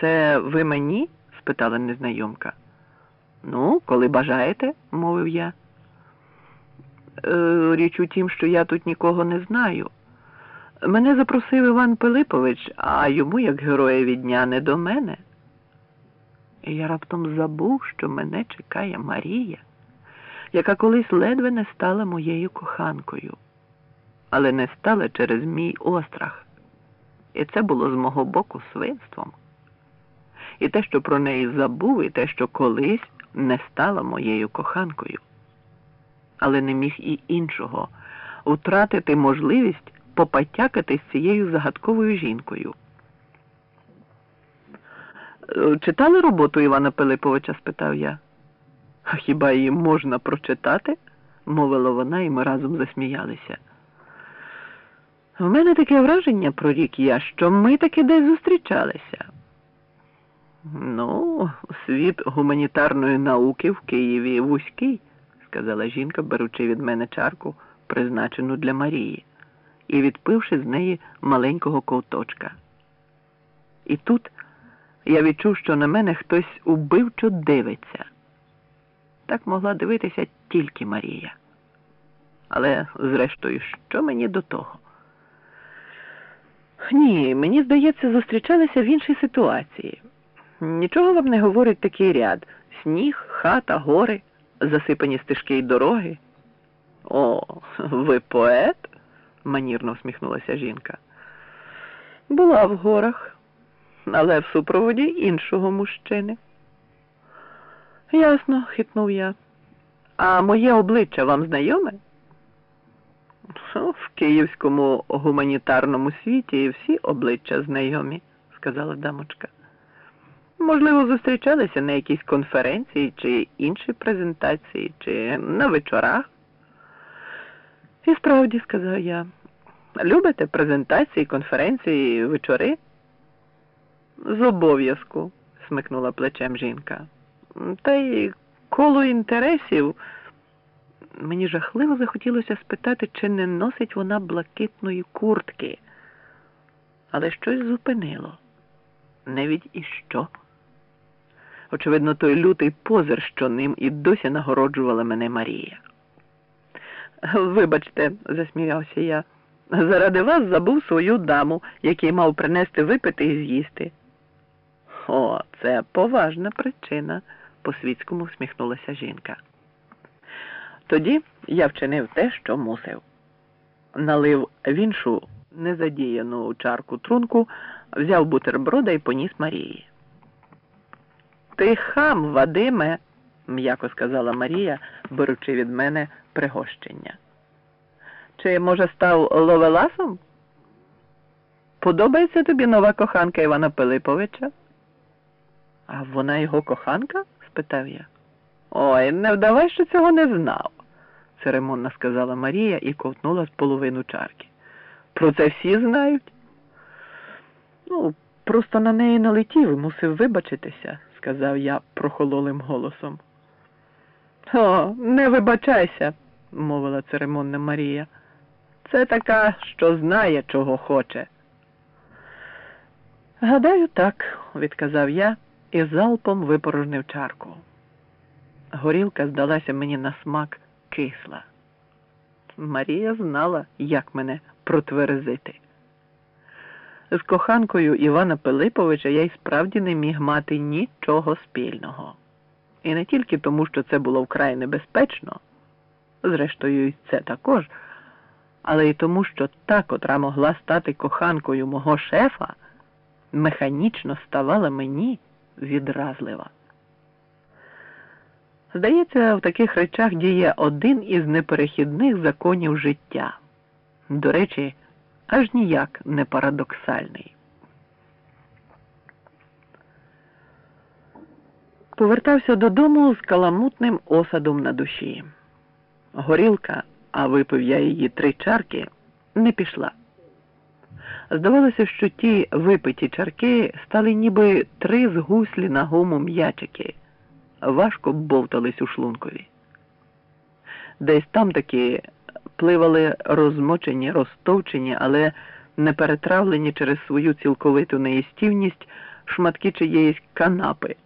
це ви мені? спитала незнайомка. Ну, коли бажаєте, мовив я. «Е, Річ у тім, що я тут нікого не знаю. Мене запросив Іван Пилипович, а йому, як героєві дня, не до мене. І я раптом забув, що мене чекає Марія, яка колись ледве не стала моєю коханкою, але не стала через мій острах. І це було з мого боку свинством. І те, що про неї забув, і те, що колись не стала моєю коханкою. Але не міг і іншого втратити можливість попатякати з цією загадковою жінкою. «Е, Читали роботу Івана Пилиповича? спитав я. А хіба її можна прочитати? мовила вона, і ми разом засміялися. В мене таке враження прорік я, що ми таки десь зустрічалися. Ну, світ гуманітарної науки в Києві вузький, сказала жінка, беручи від мене чарку, призначену для Марії, і відпивши з неї маленького ковточка. І тут я відчув, що на мене хтось убивчо дивиться. Так могла дивитися тільки Марія. Але, зрештою, що мені до того? Ні, мені здається, зустрічалися в іншій ситуації. Нічого вам не говорить такий ряд сніг, хата, гори, засипані стежки й дороги. О, ви поет? манірно всміхнулася жінка. Була в горах, але в супроводі іншого мужчини. Ясно, хитнув я. А моє обличчя вам знайоме? В київському гуманітарному світі всі обличчя знайомі, сказала дамочка. Можливо, зустрічалися на якійсь конференції чи іншій презентації, чи на вечорах. І справді, сказав я, любите презентації, конференції, вечори? З обов'язку, смикнула плечем жінка. Та й коло інтересів. Мені жахливо захотілося спитати, чи не носить вона блакитної куртки, але щось зупинило. Навіть і що. Очевидно, той лютий позир, що ним і досі нагороджувала мене Марія. Вибачте, засміявся я, заради вас забув свою даму, який мав принести випити і з'їсти. О, це поважна причина, по світському всміхнулася жінка. Тоді я вчинив те, що мусив. Налив в іншу незадіяну чарку трунку, взяв бутерброда і поніс Марії. Ти хам, Вадиме, м'яко сказала Марія, беручи від мене пригощення. Чи, може, став ловеласом? Подобається тобі нова коханка Івана Пилиповича? А вона його коханка? спитав я. Ой, не вдавай, що цього не знав, церемонно сказала Марія і ковтнула з половину чарки. Про це всі знають? Ну, просто на неї налетів і мусив вибачитися, сказав я прохололим голосом. О, не вибачайся, мовила церемонна Марія. Це така, що знає, чого хоче. Гадаю, так, відказав я і залпом випорожнив чарку. Горілка здалася мені на смак кисла. Марія знала, як мене протверезити. З коханкою Івана Пилиповича я й справді не міг мати нічого спільного. І не тільки тому, що це було вкрай небезпечно, зрештою, і це також, але й тому, що та, котра могла стати коханкою мого шефа, механічно ставала мені відразлива. Здається, в таких речах діє один із неперехідних законів життя. До речі, аж ніяк не парадоксальний. Повертався додому з каламутним осадом на душі. Горілка, а випив я її три чарки, не пішла. Здавалося, що ті випиті чарки стали ніби три згуслі на гуму м'ячики, важко бовтались у шлункові. Десь там таки пливали розмочені, розтовчені, але не перетравлені через свою цілковиту неїстівність шматки чиєїсь канапи.